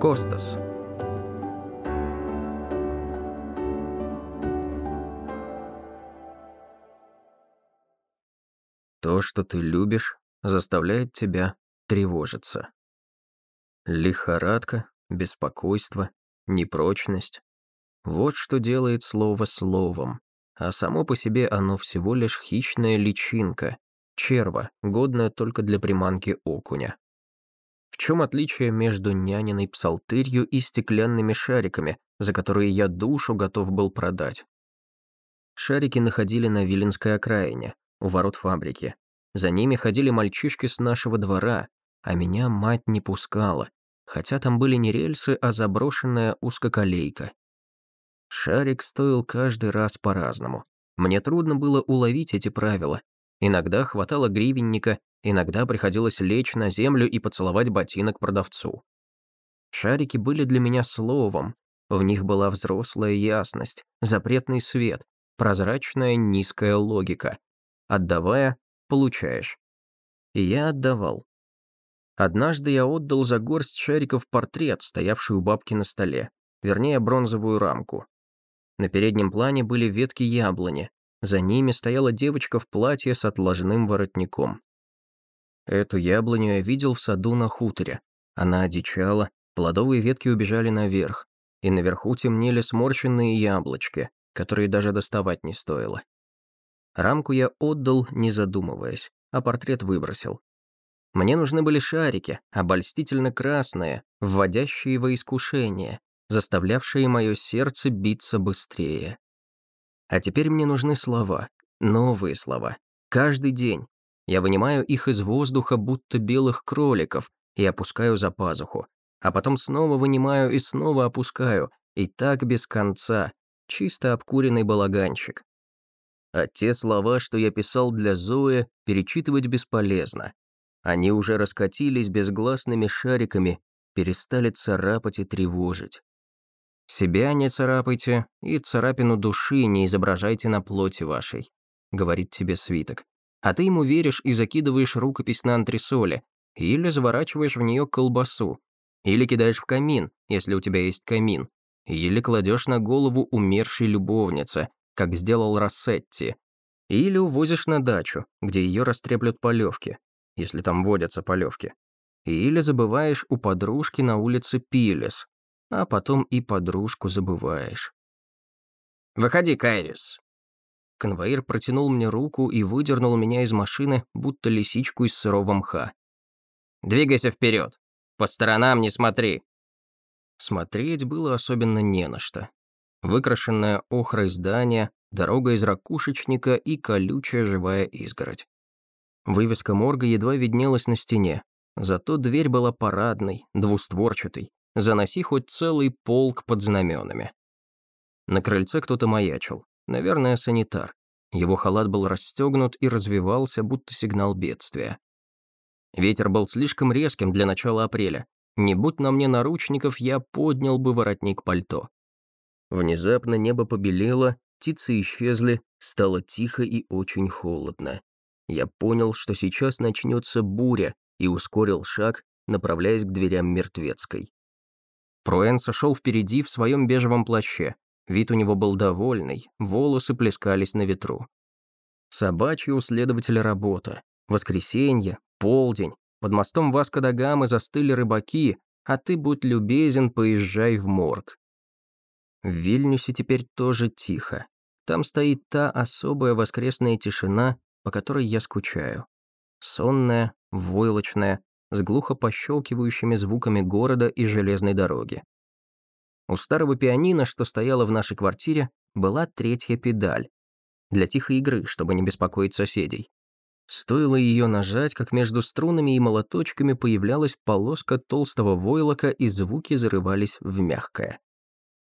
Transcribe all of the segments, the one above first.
Костас. То, что ты любишь, заставляет тебя тревожиться. Лихорадка, беспокойство, непрочность. Вот что делает слово словом, а само по себе оно всего лишь хищная личинка, черва, годная только для приманки окуня. В чем отличие между няниной псалтырью и стеклянными шариками, за которые я душу готов был продать? Шарики находили на Виленской окраине, у ворот фабрики. За ними ходили мальчишки с нашего двора, а меня мать не пускала, хотя там были не рельсы, а заброшенная узкоколейка. Шарик стоил каждый раз по-разному. Мне трудно было уловить эти правила. Иногда хватало гривенника, иногда приходилось лечь на землю и поцеловать ботинок продавцу. Шарики были для меня словом, в них была взрослая ясность, запретный свет, прозрачная низкая логика. Отдавая, получаешь. И я отдавал. Однажды я отдал за горсть шариков портрет, стоявший у бабки на столе, вернее, бронзовую рамку. На переднем плане были ветки яблони, за ними стояла девочка в платье с отложным воротником. Эту яблоню я видел в саду на хуторе. Она одичала, плодовые ветки убежали наверх, и наверху темнели сморщенные яблочки, которые даже доставать не стоило. Рамку я отдал, не задумываясь, а портрет выбросил. Мне нужны были шарики, обольстительно красные, вводящие во искушение, заставлявшие мое сердце биться быстрее. А теперь мне нужны слова, новые слова, каждый день. Я вынимаю их из воздуха, будто белых кроликов, и опускаю за пазуху. А потом снова вынимаю и снова опускаю, и так без конца, чисто обкуренный балаганчик. А те слова, что я писал для Зои, перечитывать бесполезно. Они уже раскатились безгласными шариками, перестали царапать и тревожить. «Себя не царапайте, и царапину души не изображайте на плоти вашей», — говорит тебе свиток. А ты ему веришь и закидываешь рукопись на антресоле, или заворачиваешь в нее колбасу, или кидаешь в камин, если у тебя есть камин, или кладешь на голову умершей любовницы, как сделал Рассетти, или увозишь на дачу, где ее растреплют полевки, если там водятся полевки, или забываешь у подружки на улице Пилес, а потом и подружку забываешь. «Выходи, Кайрис!» Конвоир протянул мне руку и выдернул меня из машины, будто лисичку из сырого мха. «Двигайся вперед! По сторонам не смотри!» Смотреть было особенно не на что. Выкрашенное охрой здание, дорога из ракушечника и колючая живая изгородь. Вывеска морга едва виднелась на стене, зато дверь была парадной, двустворчатой, заноси хоть целый полк под знаменами. На крыльце кто-то маячил, наверное, санитар. Его халат был расстегнут и развивался, будто сигнал бедствия. Ветер был слишком резким для начала апреля. Не будь на мне наручников, я поднял бы воротник пальто. Внезапно небо побелело, птицы исчезли, стало тихо и очень холодно. Я понял, что сейчас начнется буря, и ускорил шаг, направляясь к дверям мертвецкой. Пруэн сошел впереди в своем бежевом плаще. Вид у него был довольный, волосы плескались на ветру. Собачья у следователя работа. Воскресенье, полдень. Под мостом Васка да Гамы застыли рыбаки, а ты, будь любезен, поезжай в морг. В Вильнюсе теперь тоже тихо. Там стоит та особая воскресная тишина, по которой я скучаю. Сонная, войлочная, с глухо пощелкивающими звуками города и железной дороги. У старого пианино, что стояло в нашей квартире, была третья педаль. Для тихой игры, чтобы не беспокоить соседей. Стоило ее нажать, как между струнами и молоточками появлялась полоска толстого войлока, и звуки зарывались в мягкое.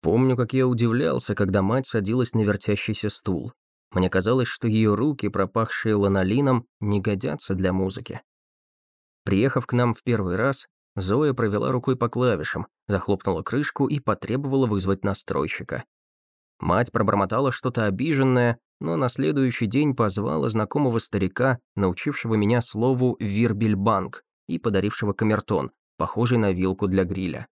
Помню, как я удивлялся, когда мать садилась на вертящийся стул. Мне казалось, что ее руки, пропахшие ланолином, не годятся для музыки. Приехав к нам в первый раз, Зоя провела рукой по клавишам, захлопнула крышку и потребовала вызвать настройщика. Мать пробормотала что-то обиженное, но на следующий день позвала знакомого старика, научившего меня слову «вирбельбанк» и подарившего камертон, похожий на вилку для гриля.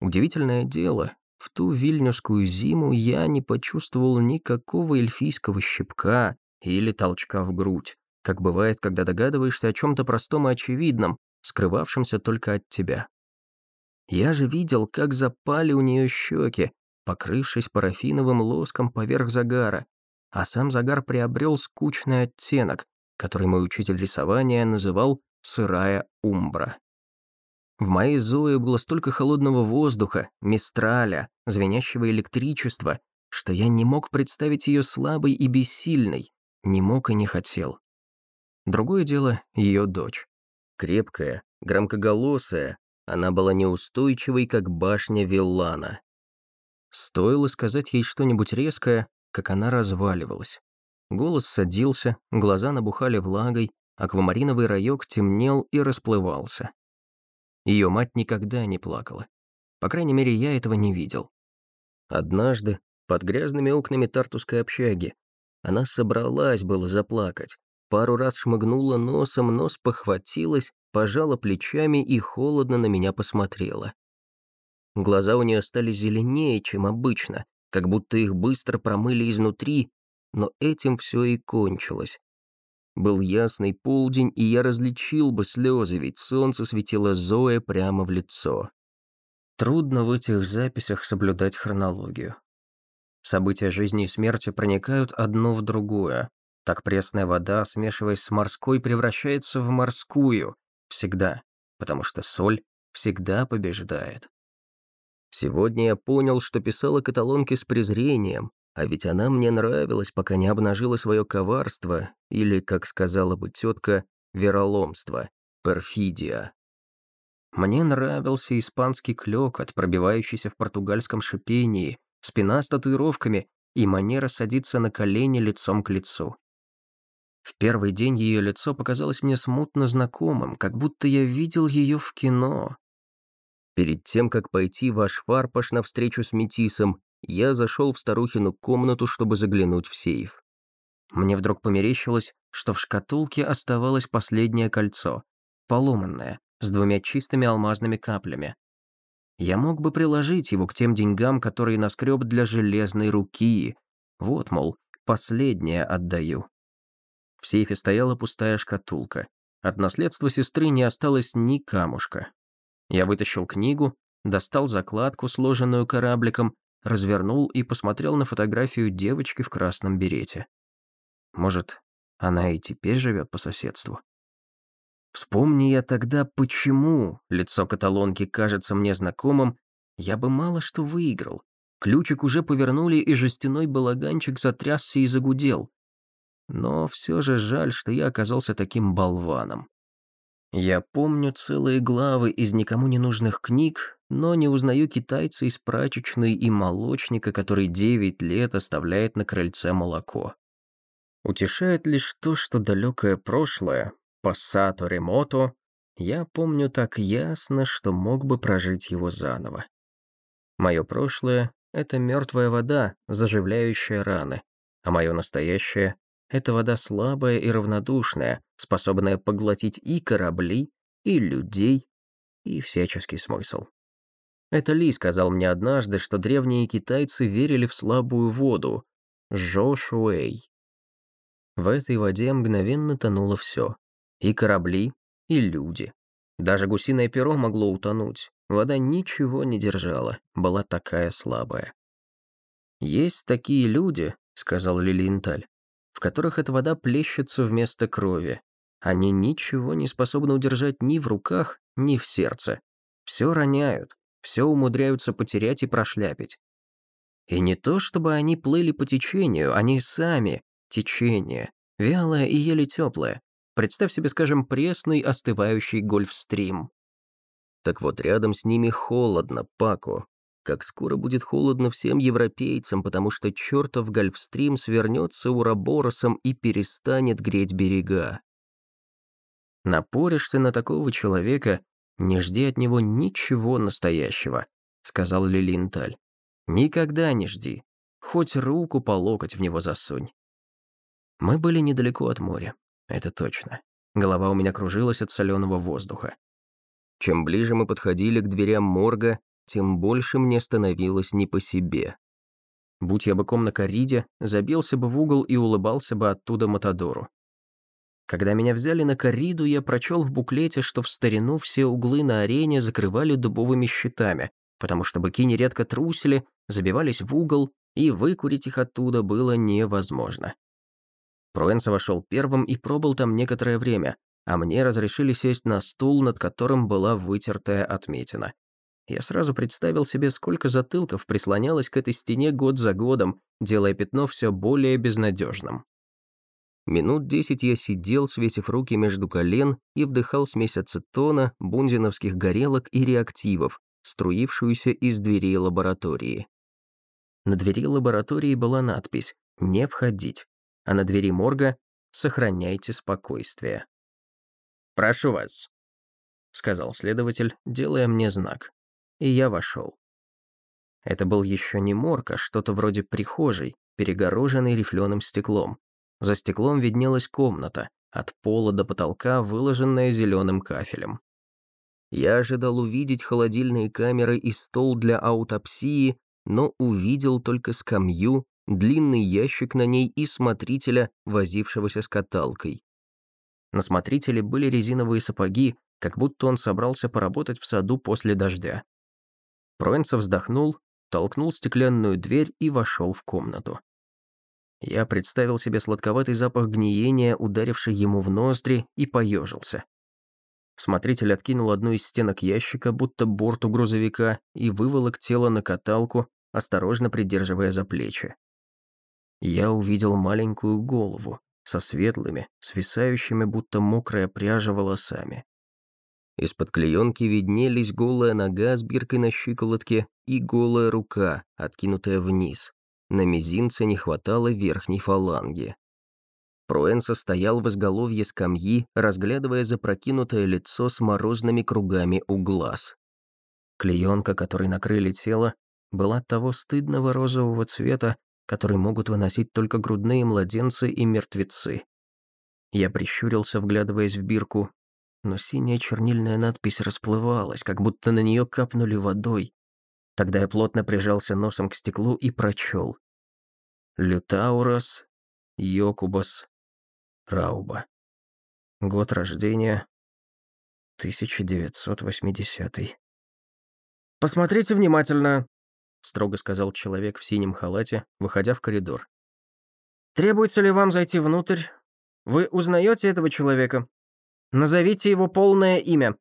Удивительное дело, в ту вильнюсскую зиму я не почувствовал никакого эльфийского щипка или толчка в грудь, как бывает, когда догадываешься о чем-то простом и очевидном, скрывавшемся только от тебя. Я же видел, как запали у нее щеки, покрывшись парафиновым лоском поверх загара, а сам загар приобрел скучный оттенок, который мой учитель рисования называл «сырая умбра». В моей Зое было столько холодного воздуха, мистраля, звенящего электричества, что я не мог представить ее слабой и бессильной, не мог и не хотел. Другое дело — ее дочь. Крепкая, громкоголосая, она была неустойчивой, как башня Виллана. Стоило сказать ей что-нибудь резкое, как она разваливалась. Голос садился, глаза набухали влагой, аквамариновый райок темнел и расплывался. Ее мать никогда не плакала. По крайней мере, я этого не видел. Однажды, под грязными окнами тартуской общаги, она собралась было заплакать, пару раз шмыгнула носом, нос похватилась, пожала плечами и холодно на меня посмотрела. Глаза у нее стали зеленее, чем обычно, как будто их быстро промыли изнутри, но этим все и кончилось. Был ясный полдень, и я различил бы слезы, ведь солнце светило Зое прямо в лицо. Трудно в этих записях соблюдать хронологию. События жизни и смерти проникают одно в другое. Так пресная вода, смешиваясь с морской, превращается в морскую. Всегда. Потому что соль всегда побеждает. Сегодня я понял, что писала каталонки с презрением, а ведь она мне нравилась, пока не обнажила свое коварство, или, как сказала бы тетка, вероломство, перфидия. Мне нравился испанский клёкот, пробивающийся в португальском шипении, спина с татуировками и манера садиться на колени лицом к лицу. В первый день ее лицо показалось мне смутно знакомым, как будто я видел ее в кино, Перед тем, как пойти в Ашфарпаш на встречу с Метисом, я зашел в старухину комнату, чтобы заглянуть в сейф. Мне вдруг померещилось, что в шкатулке оставалось последнее кольцо, поломанное, с двумя чистыми алмазными каплями. Я мог бы приложить его к тем деньгам, которые наскреб для железной руки. Вот, мол, последнее отдаю. В сейфе стояла пустая шкатулка. От наследства сестры не осталось ни камушка. Я вытащил книгу, достал закладку, сложенную корабликом, развернул и посмотрел на фотографию девочки в красном берете. Может, она и теперь живет по соседству? Вспомни я тогда, почему лицо каталонки кажется мне знакомым, я бы мало что выиграл. Ключик уже повернули, и жестяной балаганчик затрясся и загудел. Но все же жаль, что я оказался таким болваном. Я помню целые главы из никому не нужных книг, но не узнаю китайца из прачечной и молочника, который девять лет оставляет на крыльце молоко. Утешает лишь то, что далекое прошлое, пассато ремото, я помню так ясно, что мог бы прожить его заново. Мое прошлое — это мертвая вода, заживляющая раны, а мое настоящее эта вода слабая и равнодушная, способная поглотить и корабли, и людей, и всяческий смысл. Это Ли сказал мне однажды, что древние китайцы верили в слабую воду, Жо Шуэй. В этой воде мгновенно тонуло все. И корабли, и люди. Даже гусиное перо могло утонуть. Вода ничего не держала, была такая слабая. «Есть такие люди», — сказал Лилиенталь, в которых эта вода плещется вместо крови. Они ничего не способны удержать ни в руках, ни в сердце. Все роняют, все умудряются потерять и прошляпить. И не то, чтобы они плыли по течению, они сами — течение, вялое и еле теплое. Представь себе, скажем, пресный остывающий гольфстрим. Так вот, рядом с ними холодно, Пако, как скоро будет холодно всем европейцам, потому что чертов Гольфстрим свернется Ураборосом и перестанет греть берега. Напоришься на такого человека, не жди от него ничего настоящего, сказал Лилинталь. Никогда не жди, хоть руку по локоть в него засунь. Мы были недалеко от моря, это точно. Голова у меня кружилась от соленого воздуха. Чем ближе мы подходили к дверям морга, тем больше мне становилось не по себе. Будь я быком на кориде, забился бы в угол и улыбался бы оттуда Матадору. Когда меня взяли на кориду, я прочел в буклете, что в старину все углы на арене закрывали дубовыми щитами, потому что быки нередко трусили, забивались в угол, и выкурить их оттуда было невозможно. Пруэнса вошел первым и пробыл там некоторое время, а мне разрешили сесть на стул, над которым была вытертая отметина. Я сразу представил себе, сколько затылков прислонялось к этой стене год за годом, делая пятно все более безнадежным. Минут десять я сидел, свесив руки между колен, и вдыхал смесь ацетона, бунзиновских горелок и реактивов, струившуюся из дверей лаборатории. На двери лаборатории была надпись «Не входить», а на двери морга «Сохраняйте спокойствие». «Прошу вас», — сказал следователь, делая мне знак и я вошел. Это был еще не морг, а что-то вроде прихожей, перегороженной рифленым стеклом. За стеклом виднелась комната, от пола до потолка, выложенная зеленым кафелем. Я ожидал увидеть холодильные камеры и стол для аутопсии, но увидел только скамью, длинный ящик на ней и смотрителя, возившегося с каталкой. На смотрителе были резиновые сапоги, как будто он собрался поработать в саду после дождя. Проенцев вздохнул, толкнул стеклянную дверь и вошел в комнату. Я представил себе сладковатый запах гниения, ударивший ему в ноздри, и поежился. Смотритель откинул одну из стенок ящика, будто борту грузовика, и выволок тело на каталку, осторожно придерживая за плечи. Я увидел маленькую голову со светлыми, свисающими, будто мокрая пряжа волосами. Из-под клеенки виднелись голая нога с биркой на щиколотке и голая рука, откинутая вниз. На мизинце не хватало верхней фаланги. Проэнса стоял в изголовье скамьи, разглядывая запрокинутое лицо с морозными кругами у глаз. Клеенка, которой накрыли тело, была того стыдного розового цвета, который могут выносить только грудные младенцы и мертвецы. Я прищурился, вглядываясь в бирку, но синяя чернильная надпись расплывалась, как будто на нее капнули водой. Тогда я плотно прижался носом к стеклу и прочел. Лютаурос Йокубас Рауба. Год рождения 1980. «Посмотрите внимательно», — строго сказал человек в синем халате, выходя в коридор. «Требуется ли вам зайти внутрь? Вы узнаете этого человека?» Назовите его полное имя».